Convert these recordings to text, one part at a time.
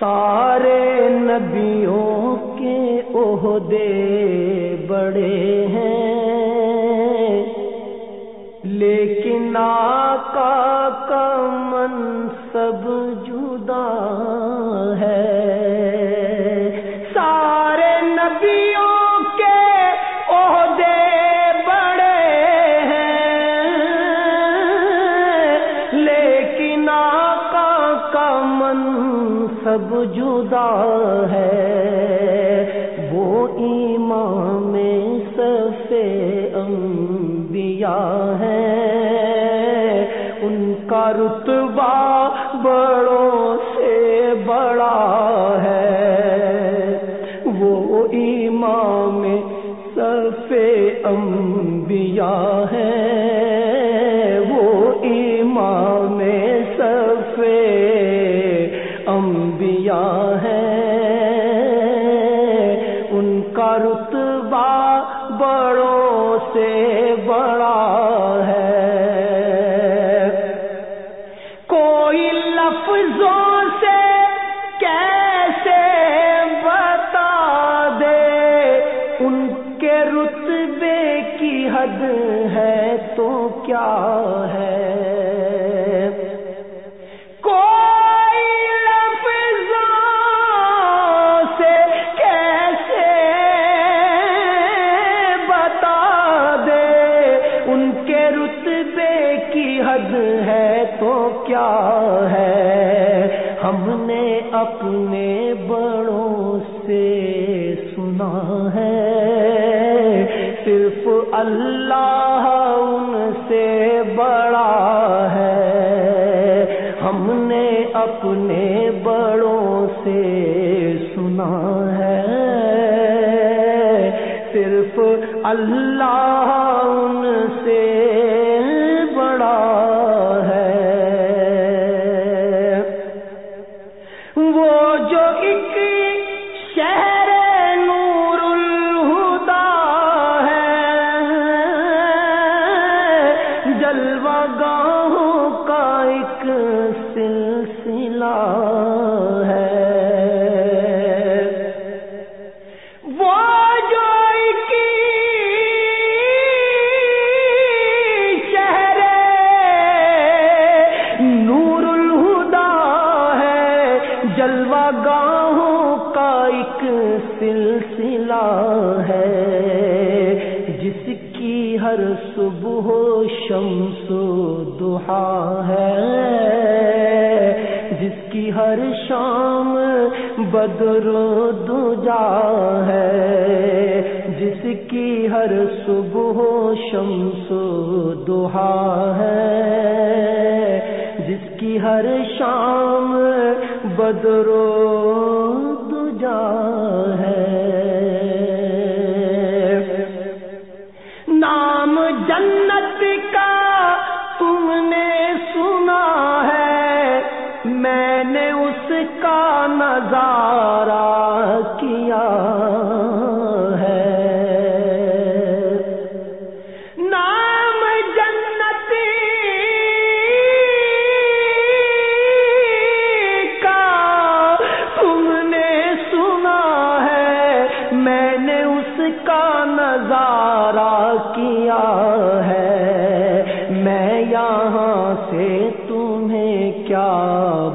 سارے نبیوں کے عہدے بڑے ہیں لیکن آ منصب جدا ہے، وہ ایمان میں سفے انبیاء ہے ان کا رتبہ بڑوں سے بڑا ہے، وہ امام سفے انبیاء ہے کا رتبہ بڑوں سے بڑا ہے۔ کوئی لفظوں سے کیسے بتا دے؟ ان کے رتبے کی حد ہے تو کیا ہے؟ رتبے کی حد ہے تو کیا ہے؟ ہم نے اپنے بڑوں سے سنا ہے۔ صرف اللہ ان سے بڑا ہے۔ ہم نے اپنے بڑوں سے سنا ہے۔ صرف اللہ سلسلہ ہے۔ وہ جو شہر نور الہدا ہے۔ جلوہ گاہوں کا ایک سلسلہ ہے۔ جس کی ہر صبح شمس دہا ہے۔ کی ہر شام بدر دجا ہے، جس کی ہر صبح شمس دہا ہے۔ جس کی ہر شام بدر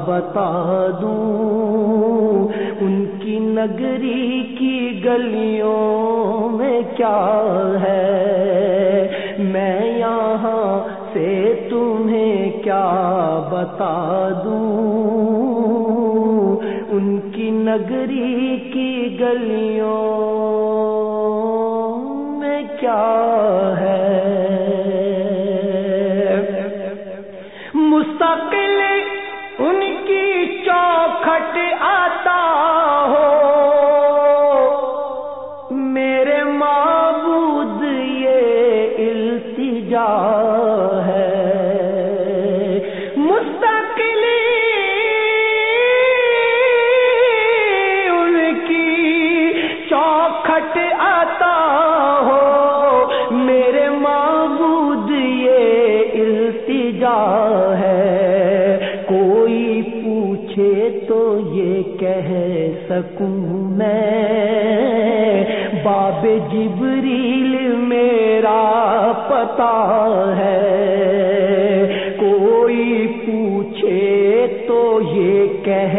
بتا دوں ان کی نگری کی گلیوں میں کیا ہے میں یہاں سے تمہیں کیا بتا دوں ان کی نگری کی گلیوں میں کیا ہے مستقل کھٹ آتا ہو۔ میرے معبود یہ التجا ہے۔ سکوں میں۔ باب جبریل میرا پتا ہے۔ کوئی پوچھے تو یہ کہہ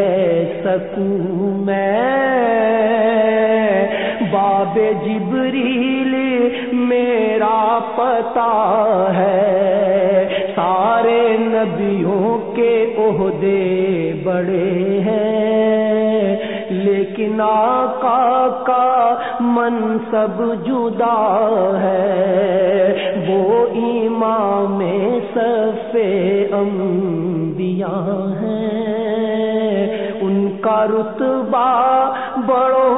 سکوں میں۔ باب جبریل میرا پتا ہے۔ سارے نبیوں کے عہدے بڑے ہیں۔ آقا کا منصب جدا ہے۔ وہ امام صف انبیاء ہیں۔ ان کا رتبہ بڑوں